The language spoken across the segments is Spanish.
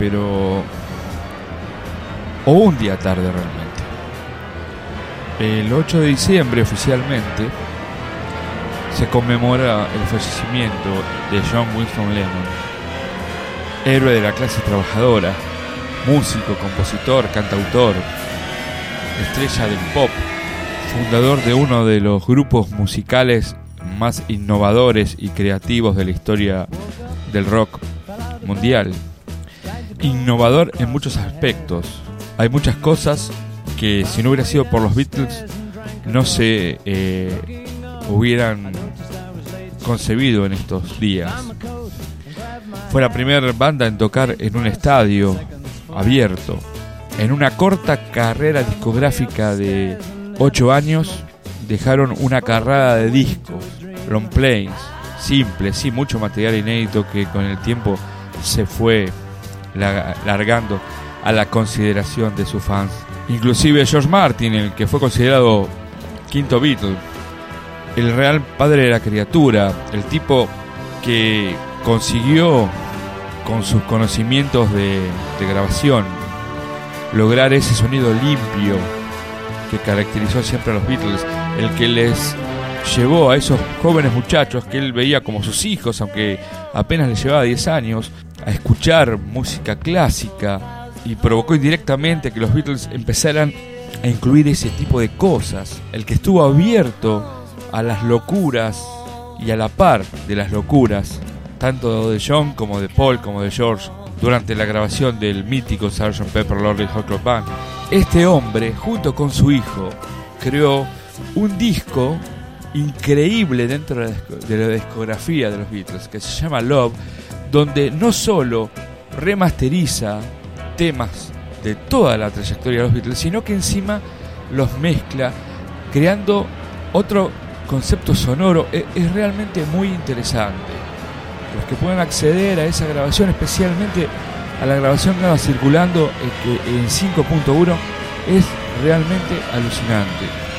pero... O un día tarde realmente. El 8 de diciembre oficialmente se conmemora el fallecimiento de John Winston Lennon, héroe de la clase trabajadora, músico, compositor, cantautor, estrella del pop, fundador de uno de los grupos musicales más innovadores y creativos de la historia del rock mundial. Innovador en muchos aspectos. Hay muchas cosas que si no hubiera sido por los Beatles no se eh, hubieran concebido en estos días. Fue la primera banda en tocar en un estadio abierto. En una corta carrera discográfica de 8 años dejaron una carrada de discos, long plays, simples, sí, mucho material inédito que con el tiempo se fue largando a la consideración de sus fans. Inclusive George Martin, el que fue considerado quinto Beatle, el real padre de la criatura, el tipo que consiguió con sus conocimientos de, de grabación lograr ese sonido limpio que caracterizó siempre a los Beatles, el que les llevó a esos jóvenes muchachos que él veía como sus hijos, aunque apenas les llevaba 10 años, a escuchar música clásica y provocó indirectamente que los Beatles empezaran a incluir ese tipo de cosas, el que estuvo abierto a las locuras y a la par de las locuras, tanto de John como de Paul como de George, durante la grabación del mítico Sgt. Pepper Lonely Hearts Club Band. Este hombre, junto con su hijo, creó un disco increíble dentro de la discografía de los Beatles, que se llama Love, donde no solo remasteriza temas de toda la trayectoria de los Beatles, sino que encima los mezcla, creando otro concepto sonoro. E- Es, realmente muy interesante. Los que puedan acceder a esa grabación, especialmente a la grabación que va circulando eh, en 5.1, es realmente alucinante.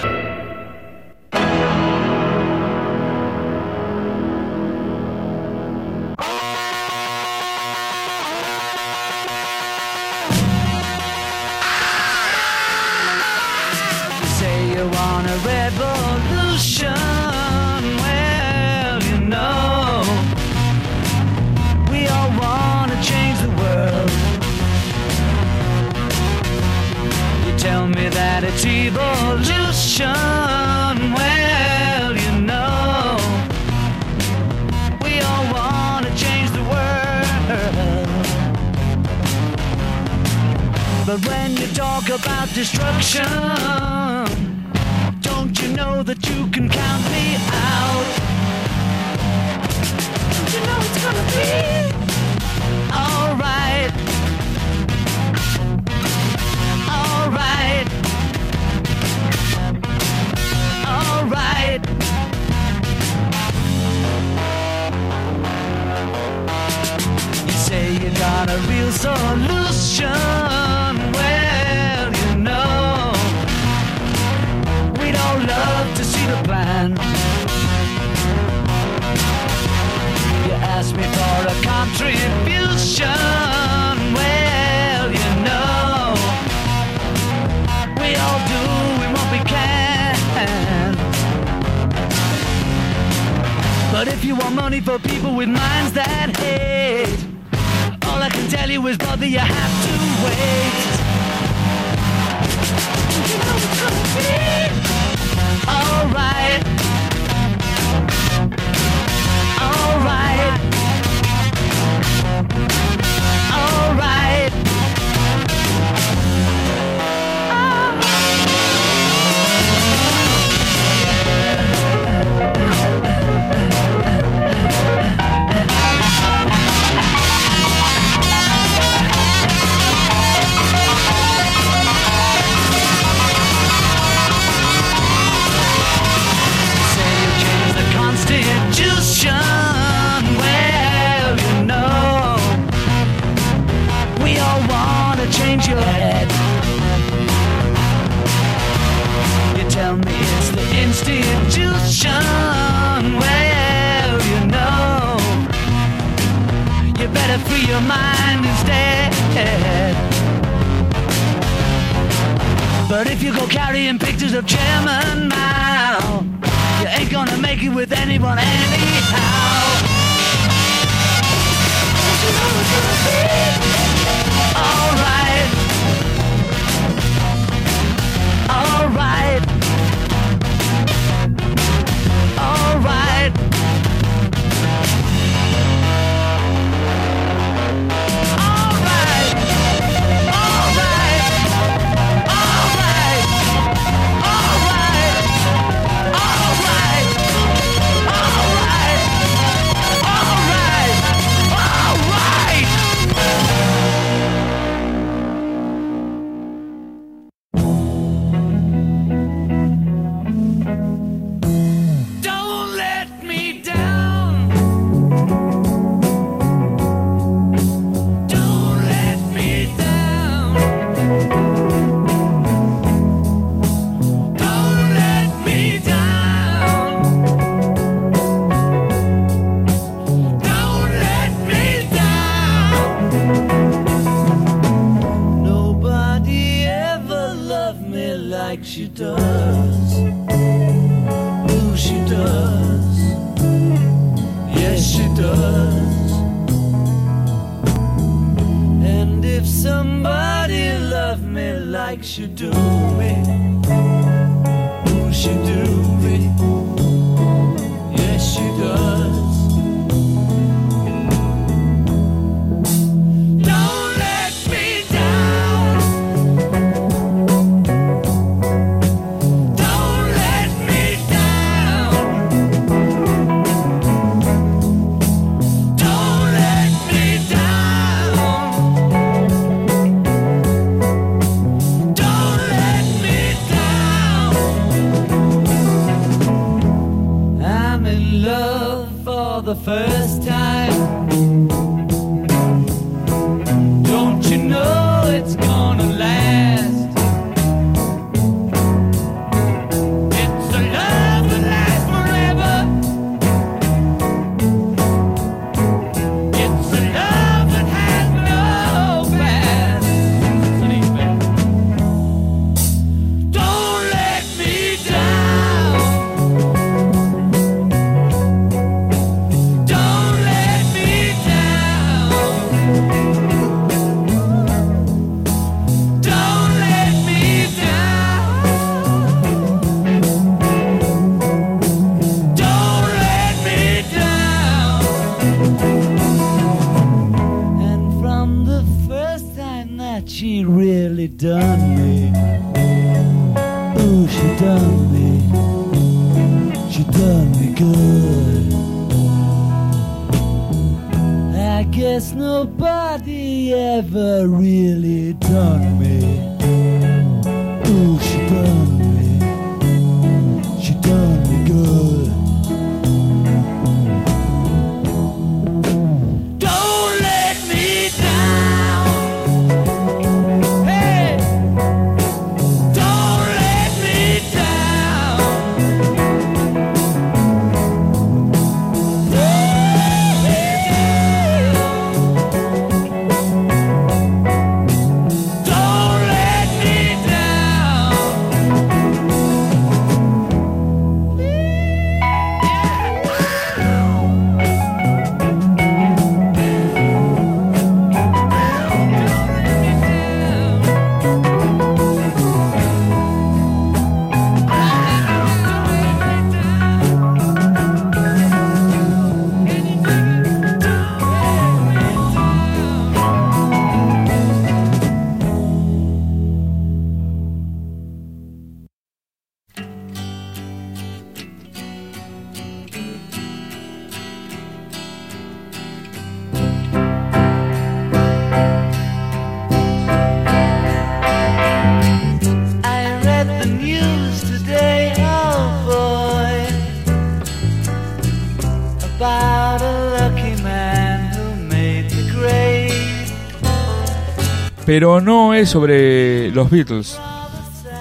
Pero no es sobre los Beatles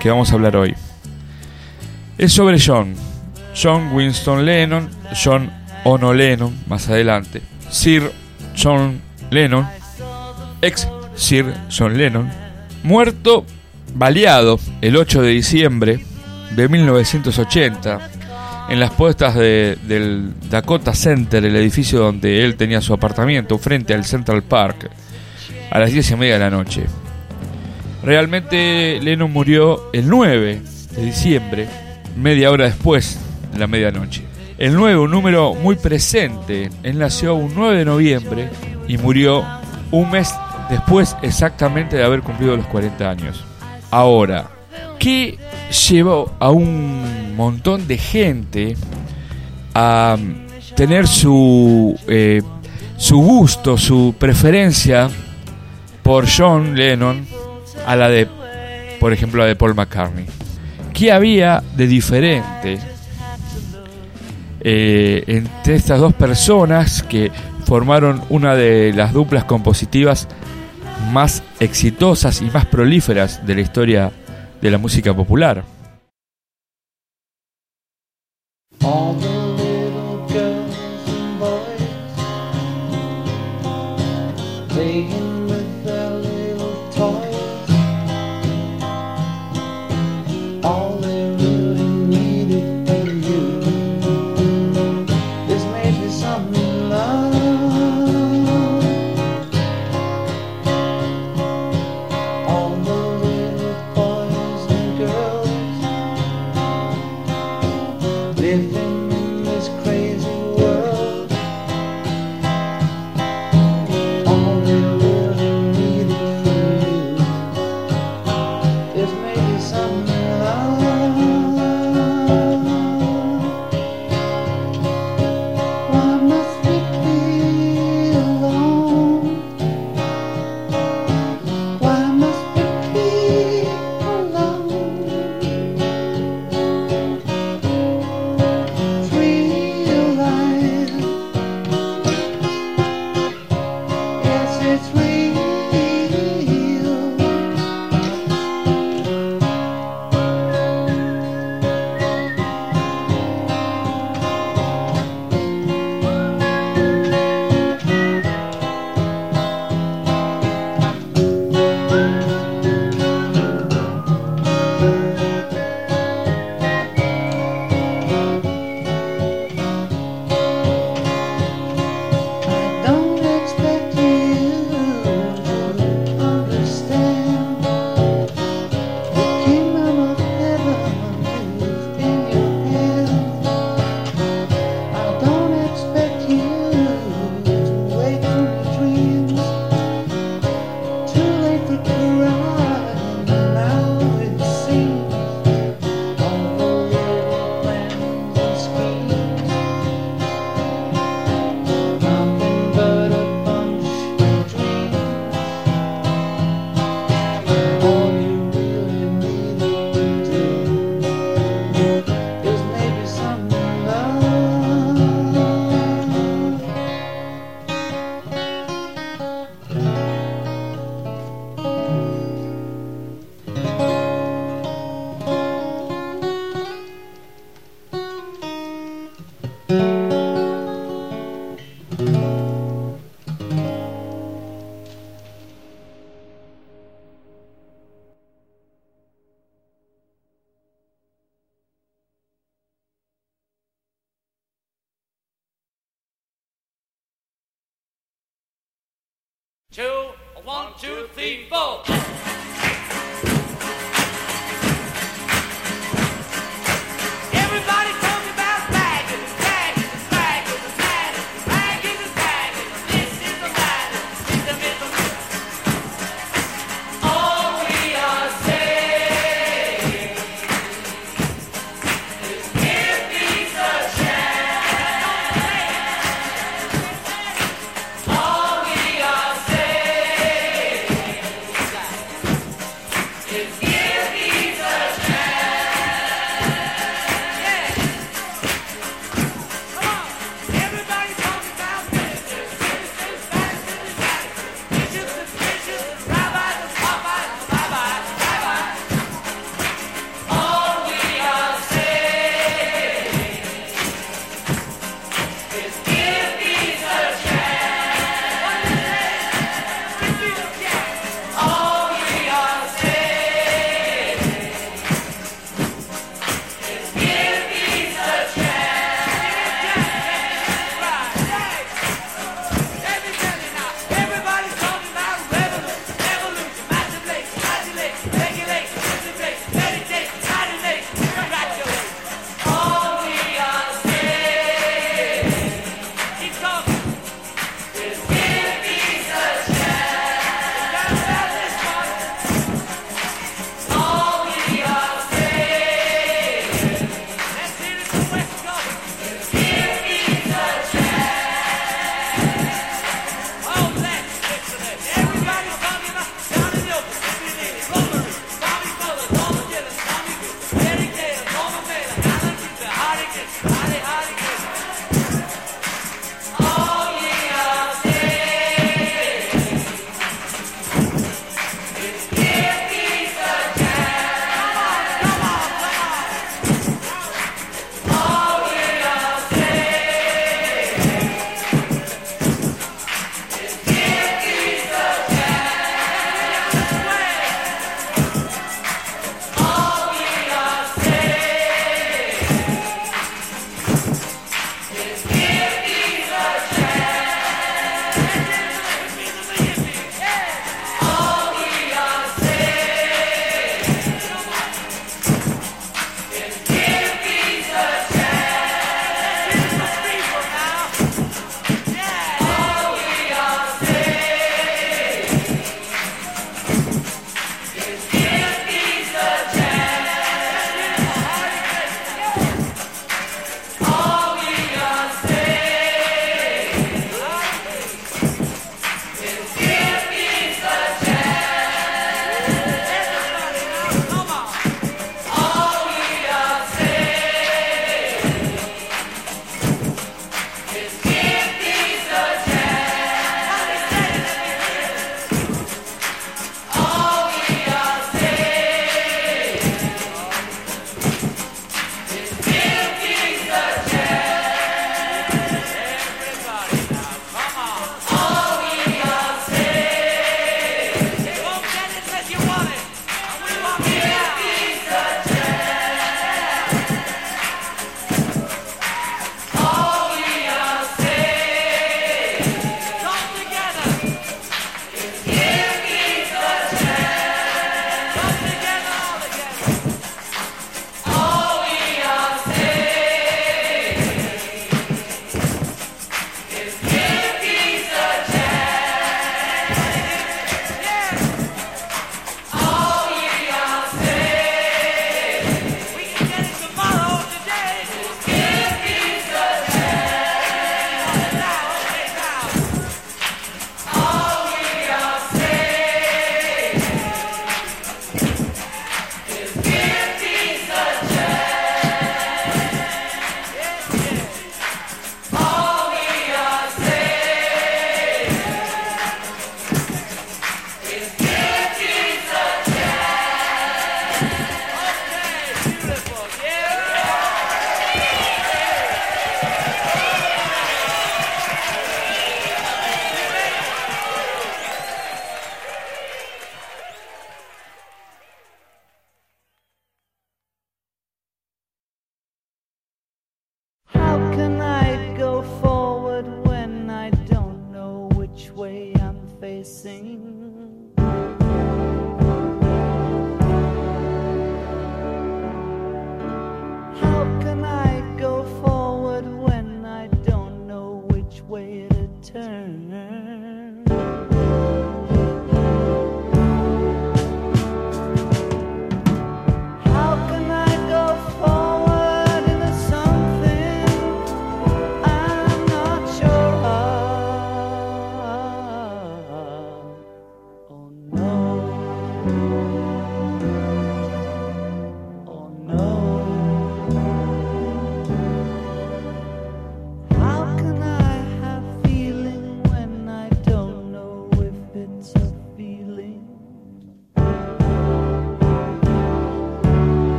que vamos a hablar hoy. Es sobre John. John Winston Lennon, John Ono Lennon, más adelante. Sir John Lennon, ex Sir John Lennon, muerto baleado el 8 de diciembre de 1980 en las puestas del Dakota Center, el edificio donde él tenía su apartamento, frente al Central Park, a las 10 y media de la noche. Realmente Lennon murió el 9 de diciembre, media hora después de la medianoche. El 9, un número muy presente. Él nació un 9 de noviembre y murió un mes después exactamente de haber cumplido los 40 años. Ahora, ¿qué llevó a un montón de gente a tener su, eh, su gusto, su preferencia por John Lennon a la de, por ejemplo, la de Paul McCartney? ¿Qué había de diferente eh, entre estas dos personas que formaron una de las duplas compositivas más exitosas y más prolíferas de la historia de la música popular.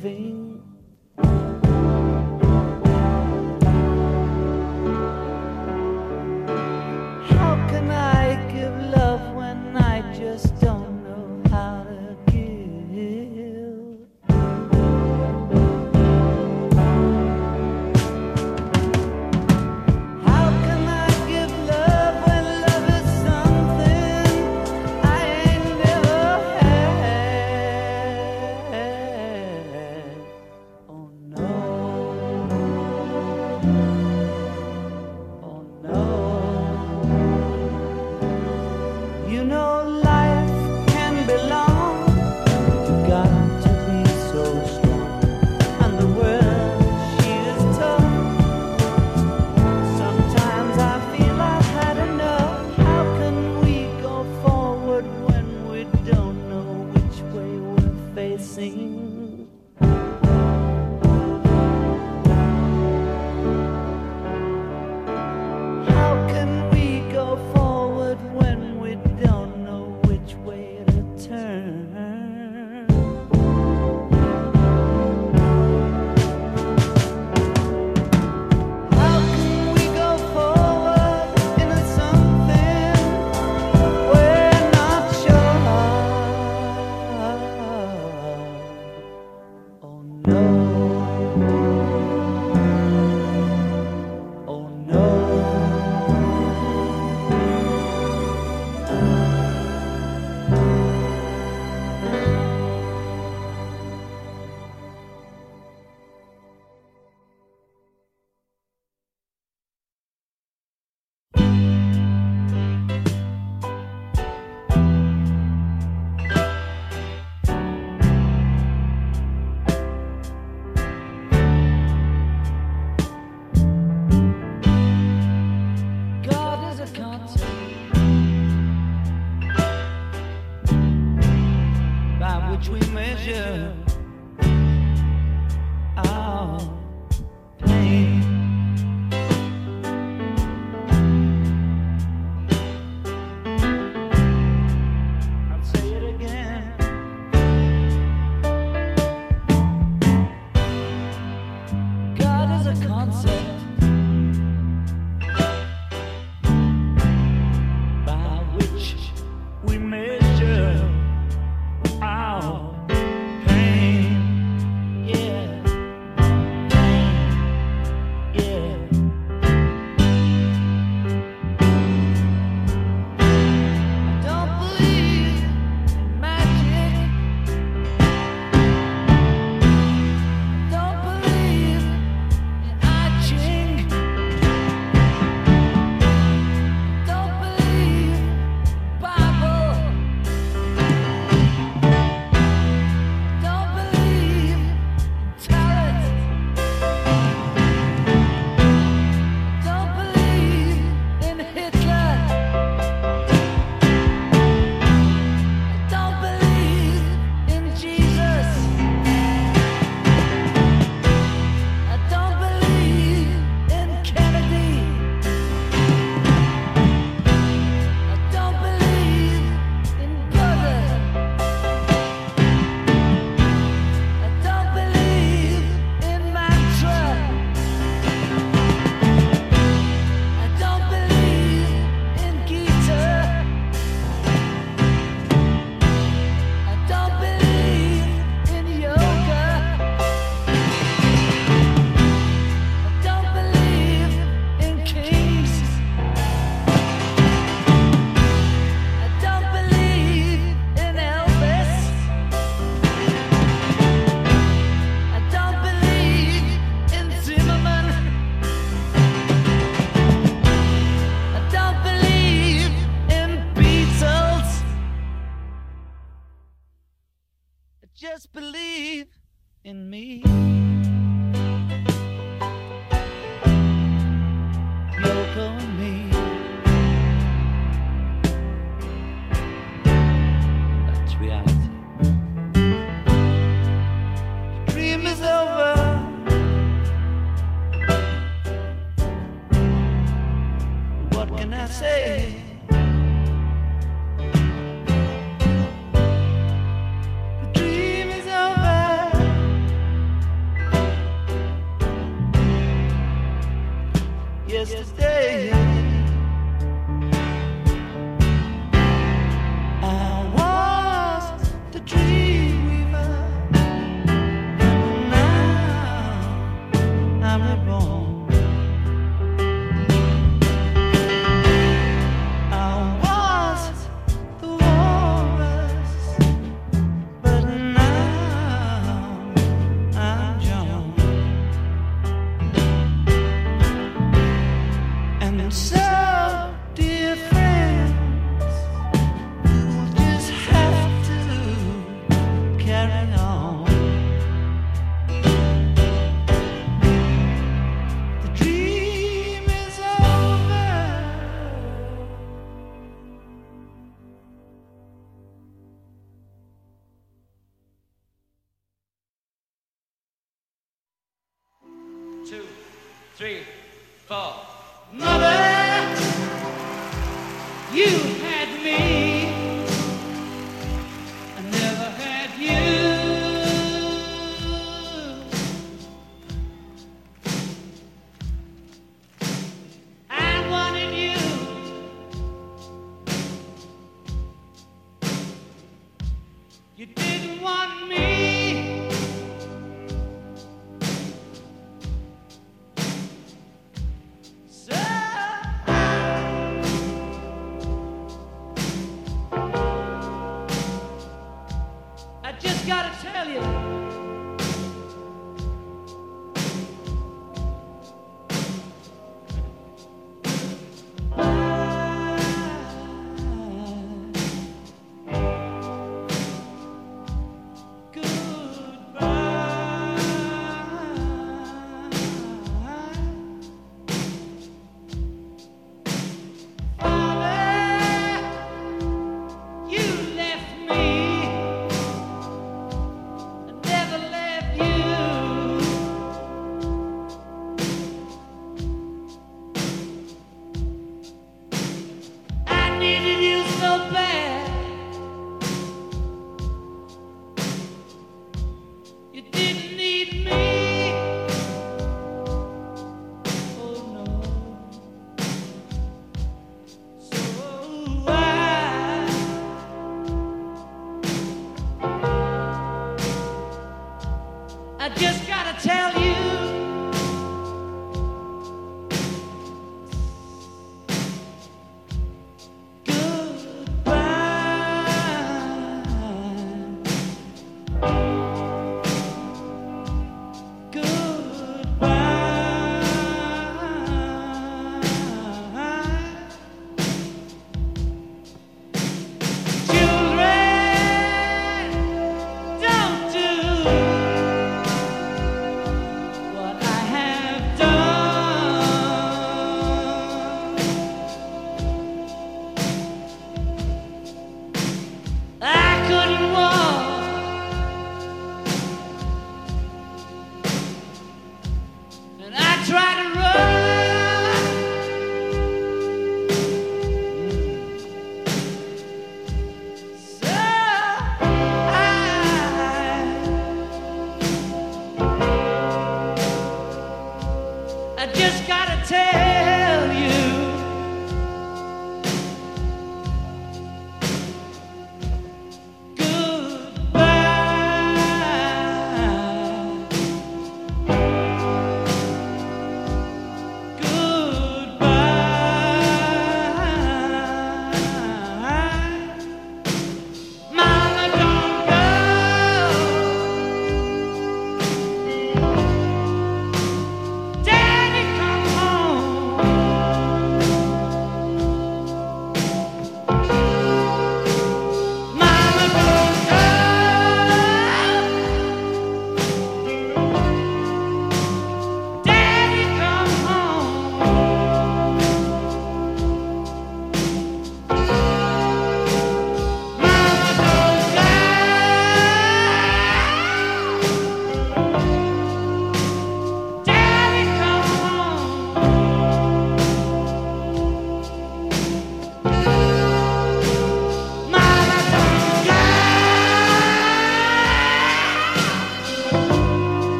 vem.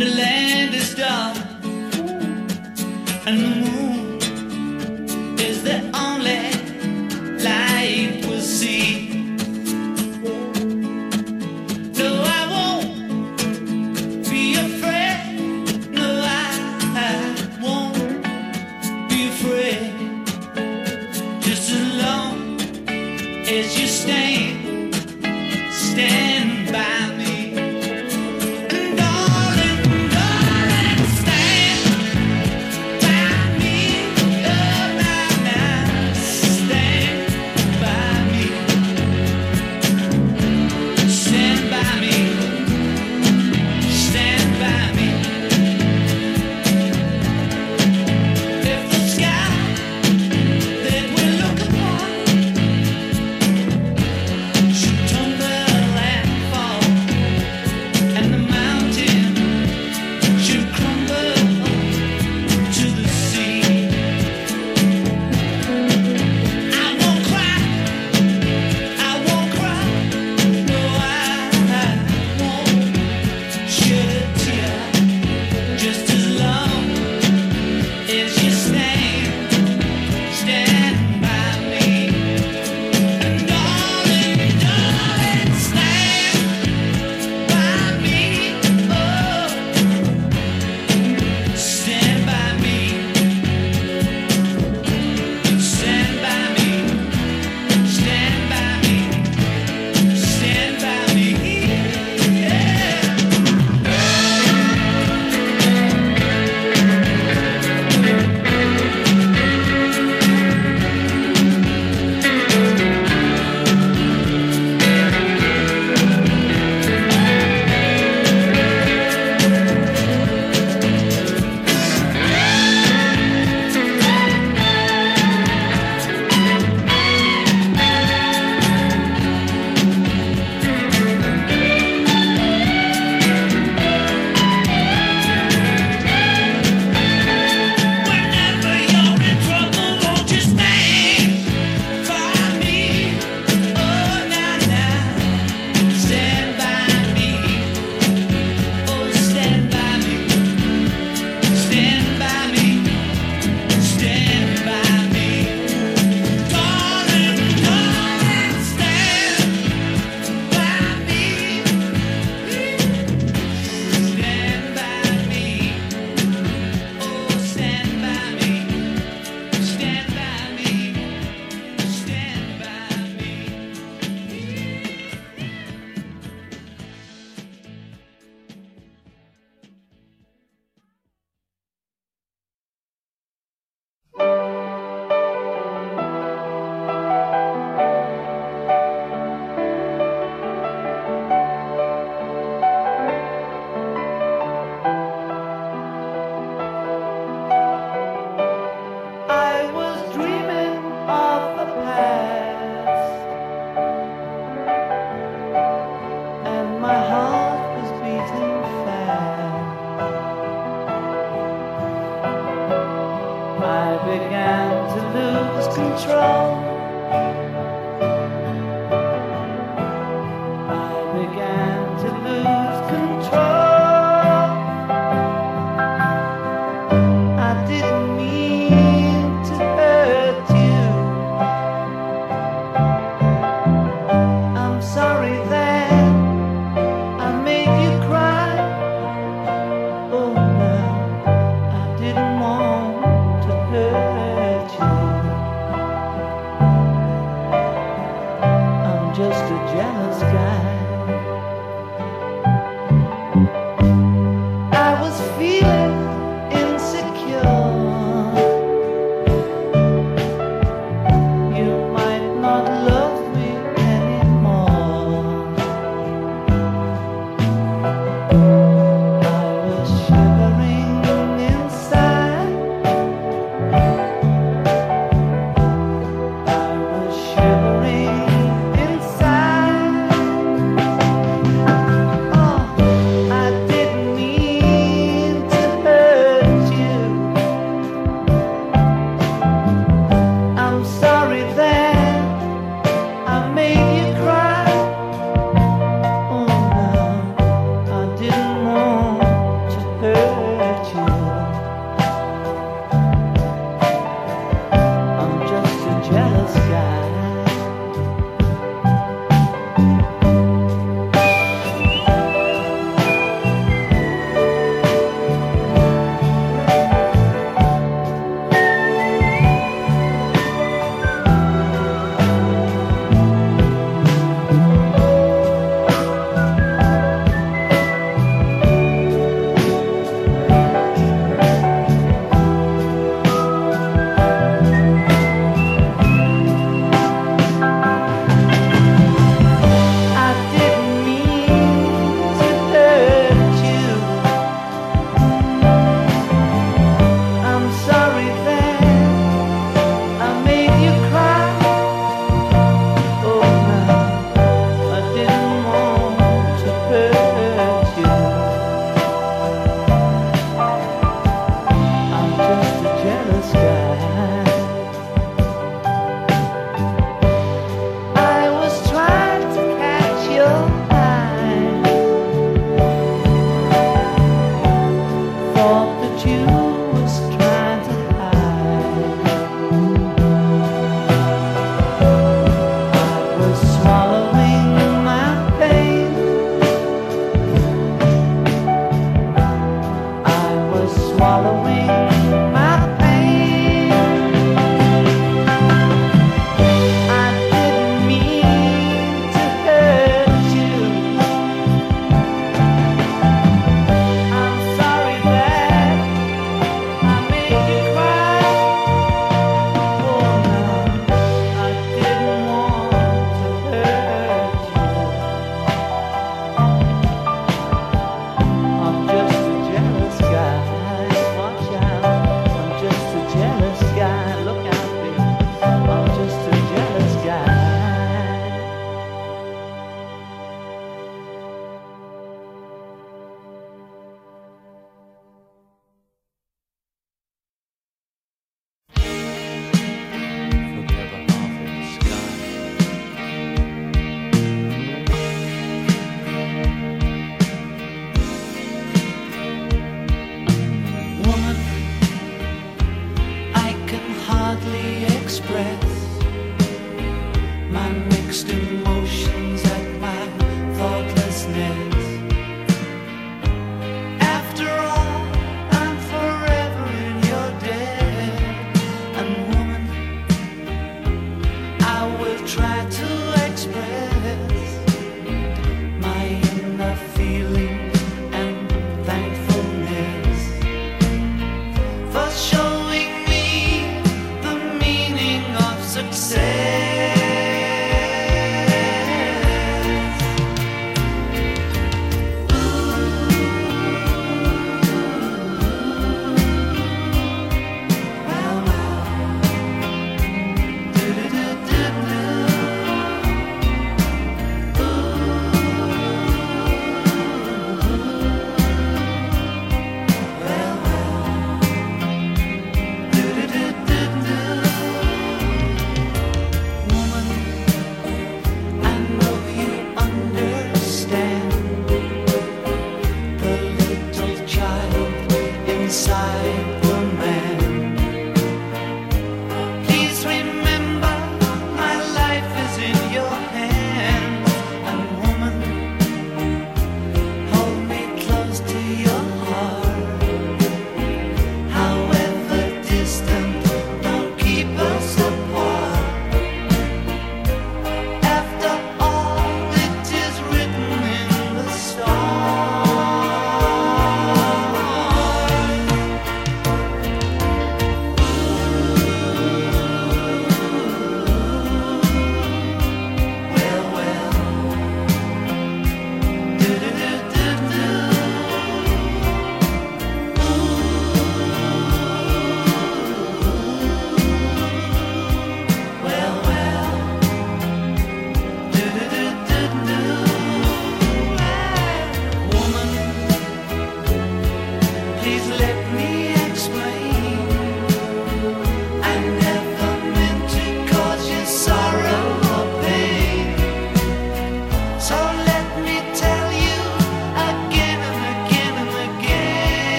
The land is dark, and the moon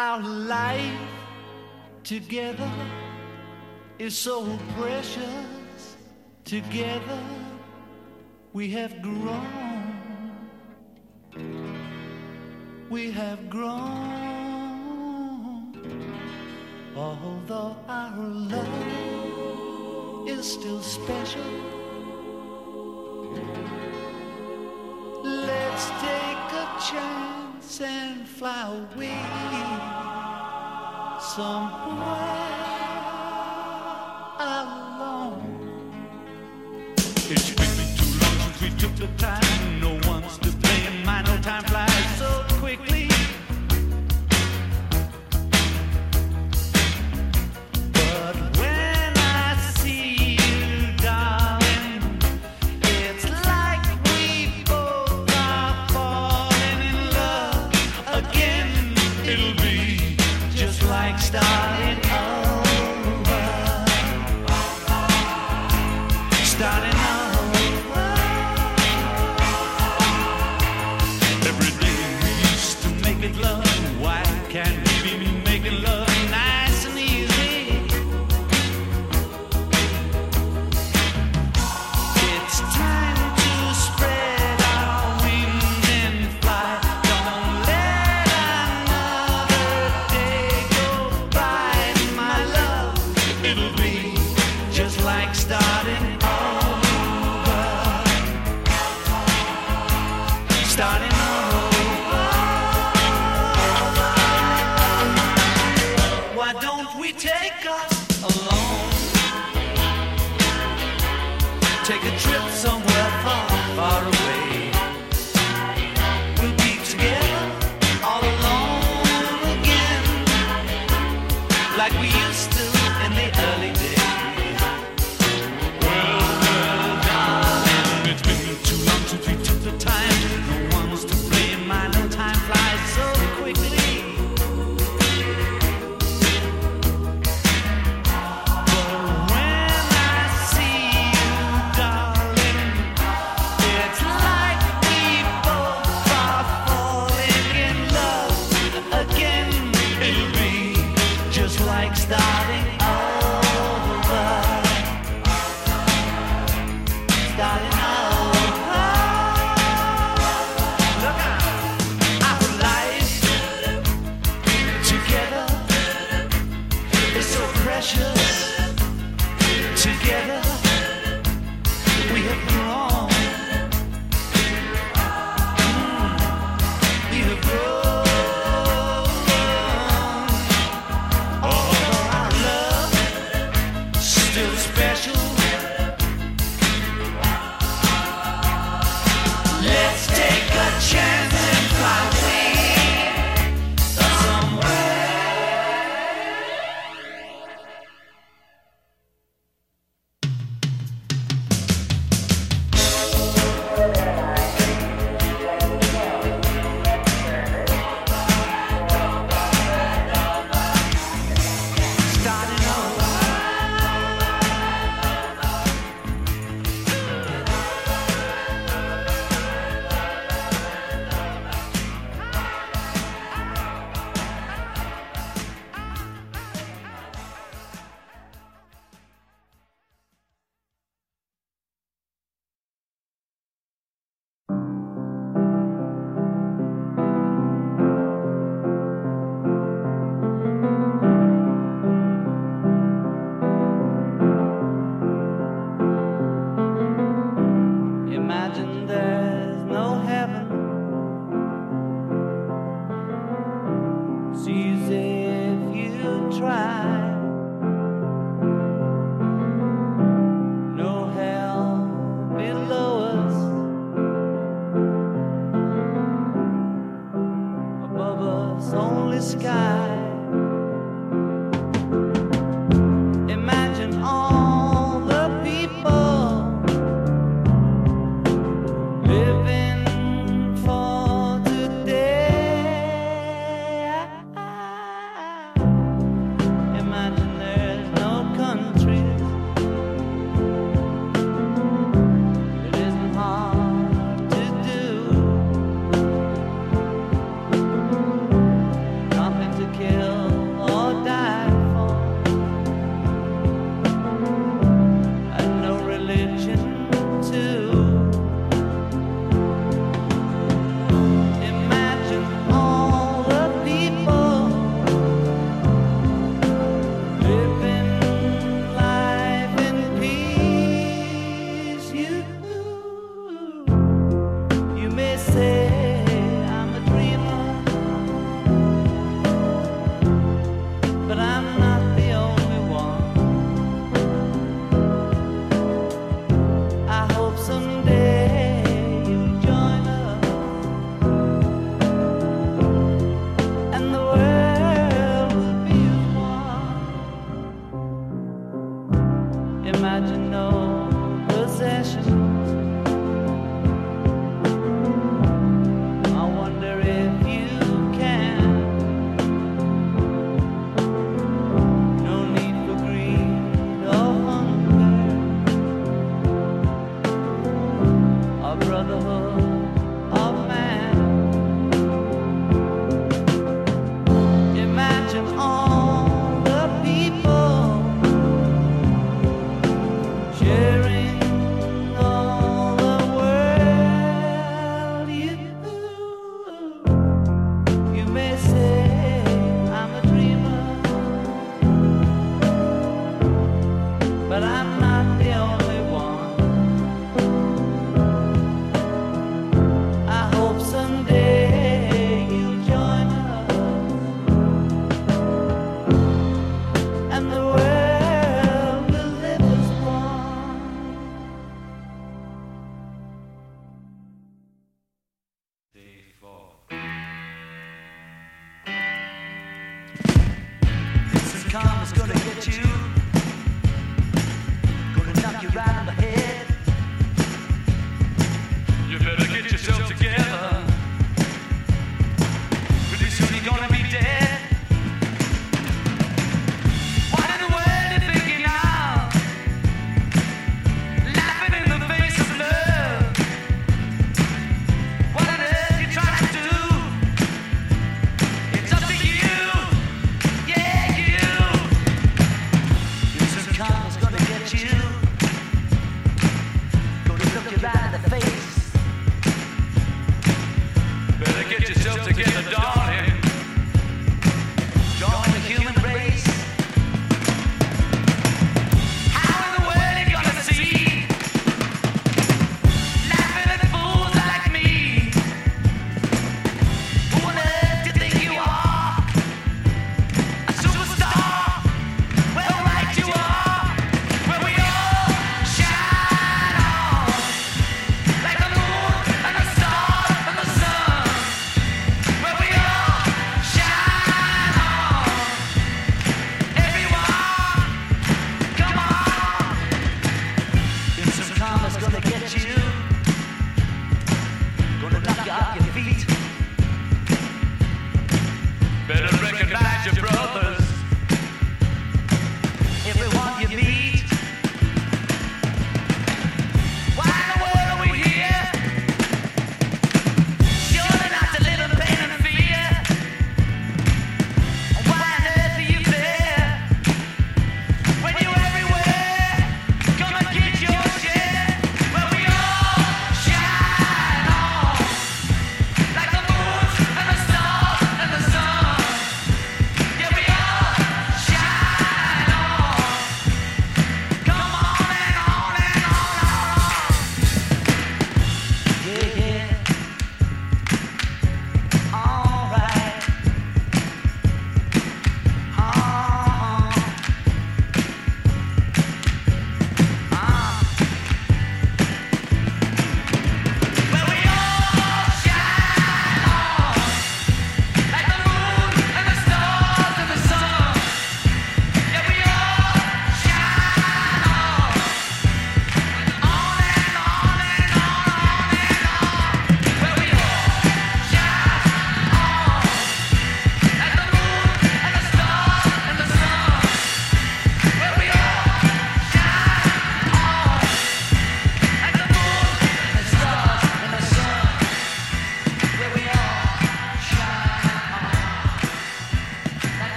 Our life together is so precious. Together we have grown. We have grown. Although our love is still special. Let's take a chance dance and fly away somewhere alone. It's been too long since we took the time.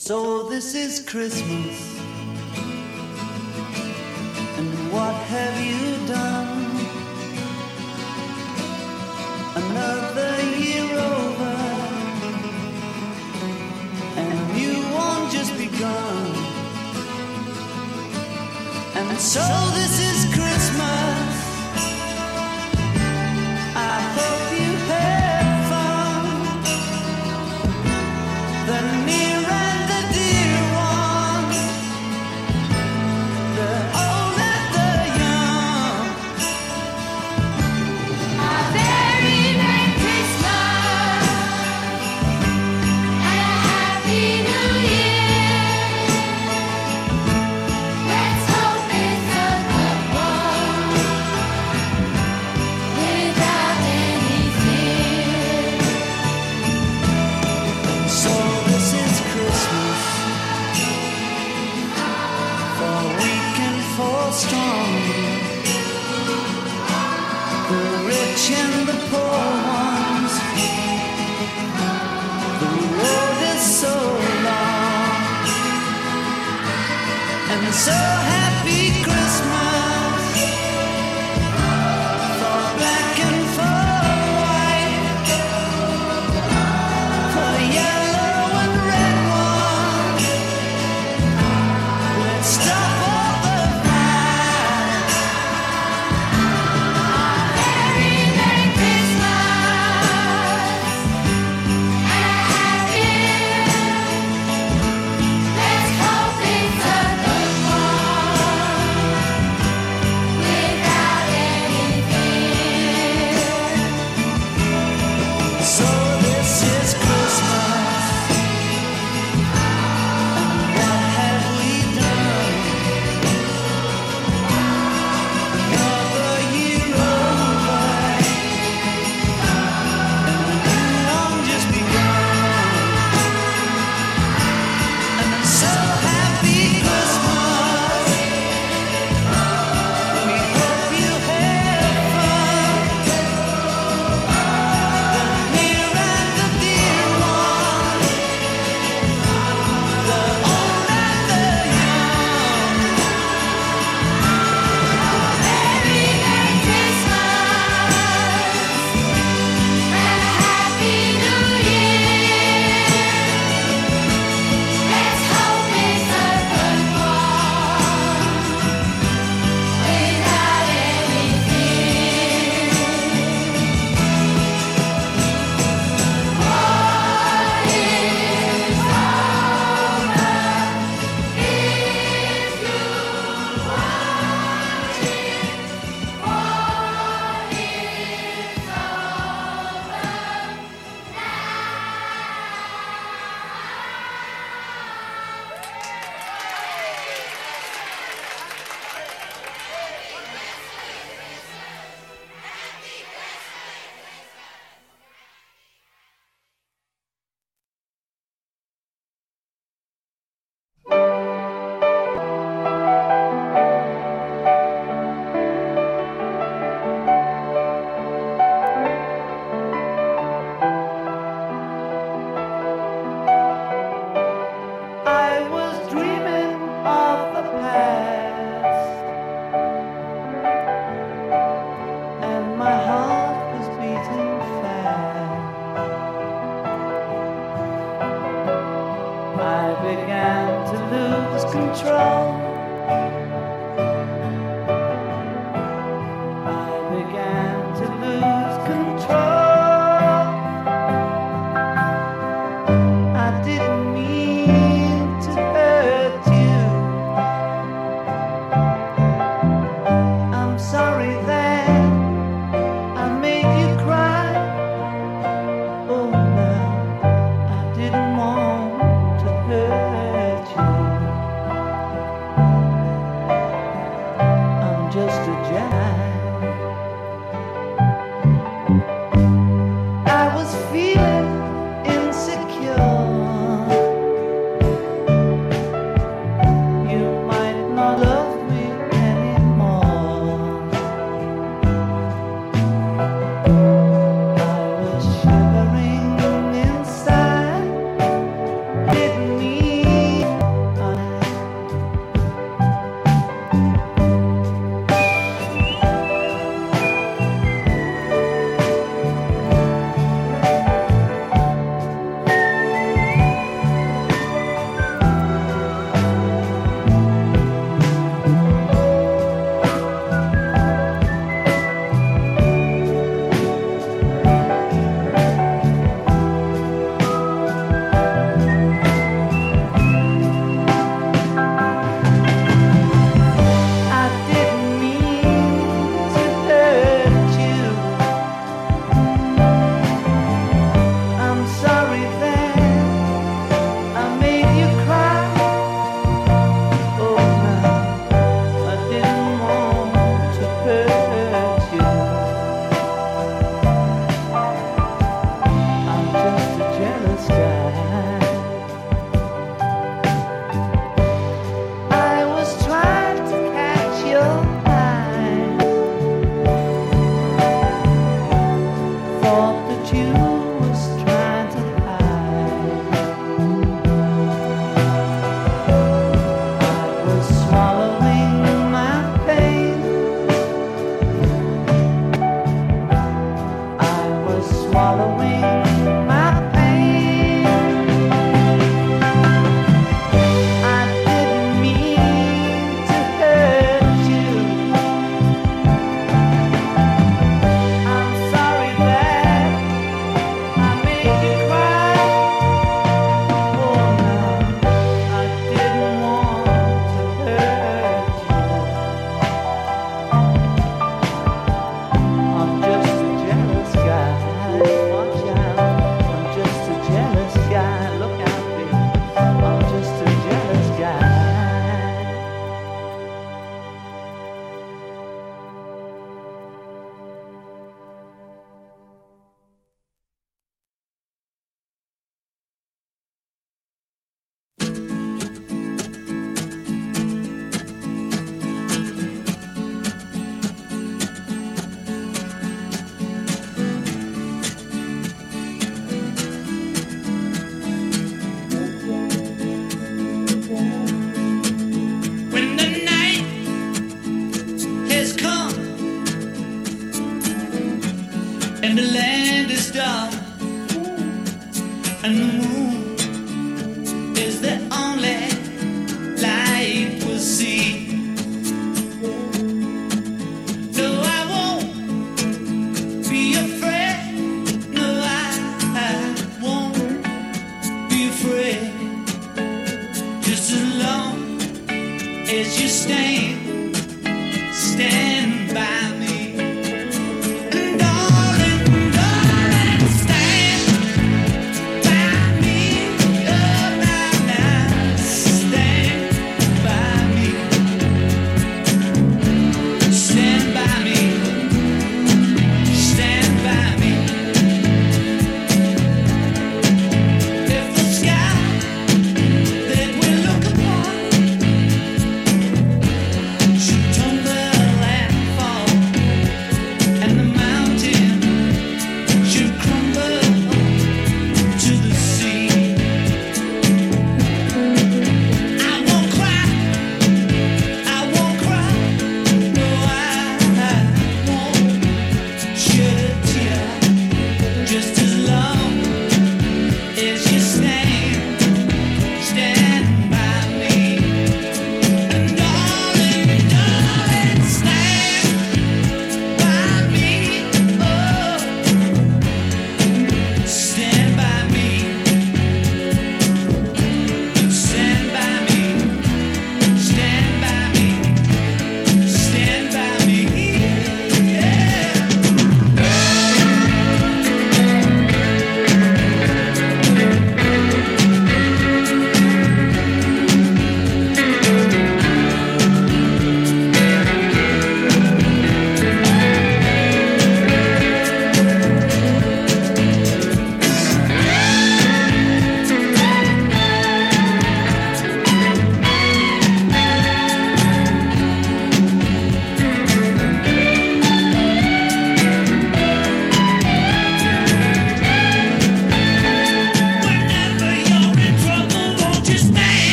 So this is Christmas. And what have you done? Another year over. And you won't just begun. And so this is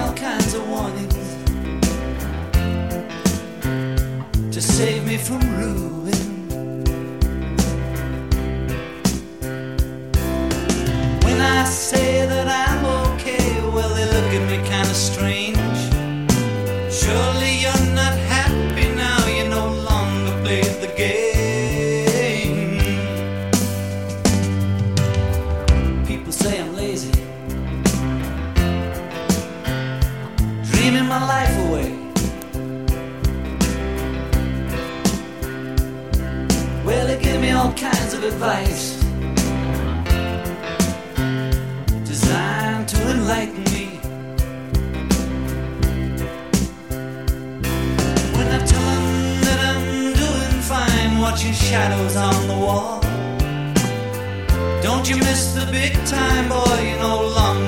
all kinds of warnings to save me from ruin. When I say that I'm okay, well, they look at me kind of strange. advice designed to enlighten me. When I tell them that I'm doing fine, watching shadows on the wall. Don't you miss the big time, boy? You no longer.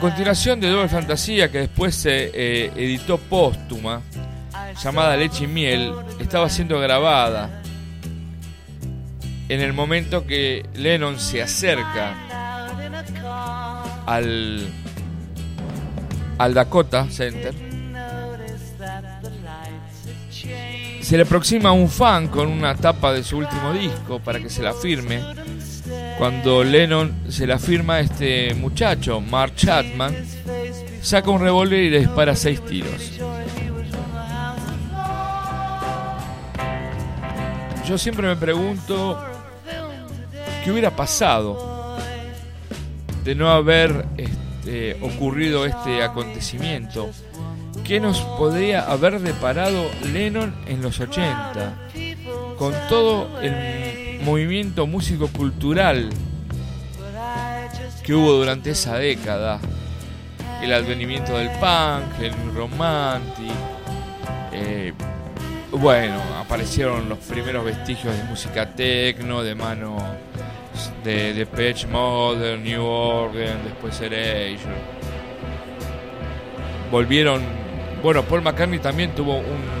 Continuación de Doble Fantasía, que después se eh, editó póstuma, llamada Leche y Miel, estaba siendo grabada en el momento que Lennon se acerca al, al Dakota Center. Se le aproxima un fan con una tapa de su último disco para que se la firme. Cuando Lennon se la firma, este muchacho, Mark Chapman, saca un revólver y le dispara seis tiros. Yo siempre me pregunto qué hubiera pasado de no haber este, ocurrido este acontecimiento. ¿Qué nos podría haber deparado Lennon en los 80? Con todo el movimiento músico-cultural que hubo durante esa década. El advenimiento del punk, el romantic. eh, bueno, aparecieron los primeros vestigios de música techno, de mano de, de Patch Modern, New Order, después Erasure. Volvieron, bueno, Paul McCartney también tuvo un,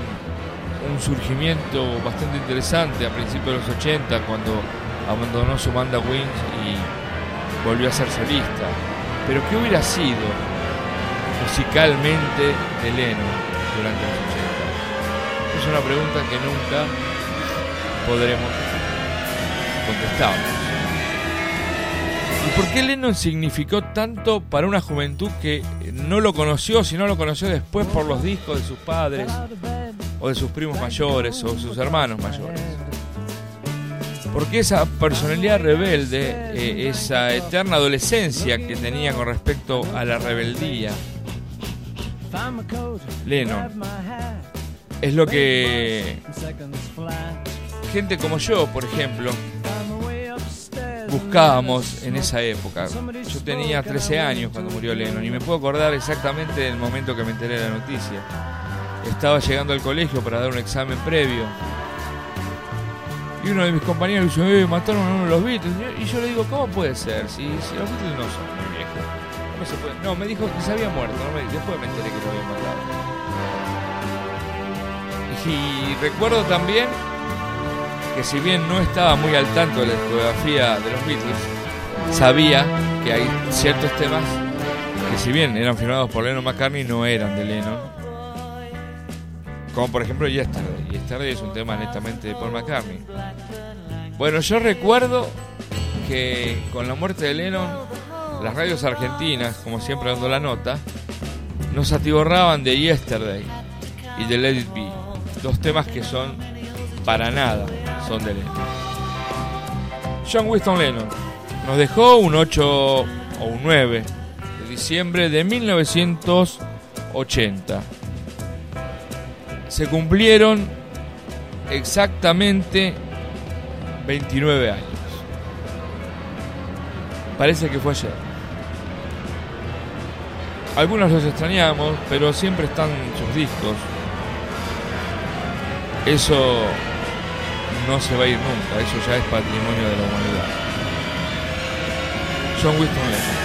un surgimiento bastante interesante a principios de los 80 cuando abandonó su banda Wings y volvió a ser solista. Pero ¿qué hubiera sido musicalmente de Lennon durante los 80? Es una pregunta que nunca podremos contestar. ¿Y por qué Lennon significó tanto para una juventud que no lo conoció, si no lo conoció después por los discos de sus padres, o de sus primos mayores, o sus hermanos mayores? Porque esa personalidad rebelde, eh, esa eterna adolescencia que tenía con respecto a la rebeldía, Lennon, es lo que gente como yo, por ejemplo, buscábamos en esa época. Yo tenía 13 años cuando murió Lennon y me puedo acordar exactamente del momento que me enteré de la noticia. Estaba llegando al colegio para dar un examen previo. Y uno de mis compañeros dice, eh, mataron a uno de los Beatles. Y yo le digo, ¿cómo puede ser? Si, si los Beatles no son muy viejos. No, se puede. no, me dijo que se había muerto. Después me enteré que lo habían matado. Y recuerdo también que si bien no estaba muy al tanto de la discografía de los Beatles, sabía que hay ciertos temas que si bien eran firmados por Lennon McCartney, no eran de Lennon. Como por ejemplo Yesterday. Yesterday es un tema netamente de Paul McCartney. Bueno, yo recuerdo que con la muerte de Lennon, las radios argentinas, como siempre dando la nota, nos atiborraban de Yesterday y de Let It Be. Dos temas que son para nada son de Lennon. John Winston Lennon nos dejó un 8 o un 9 de diciembre de 1980. Se cumplieron exactamente 29 años. Parece que fue ayer. Algunos los extrañamos, pero siempre están sus discos. Eso no se va a ir nunca, eso ya es patrimonio de la humanidad. John Winston Lennon.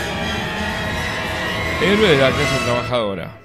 Héroe de la clase trabajadora.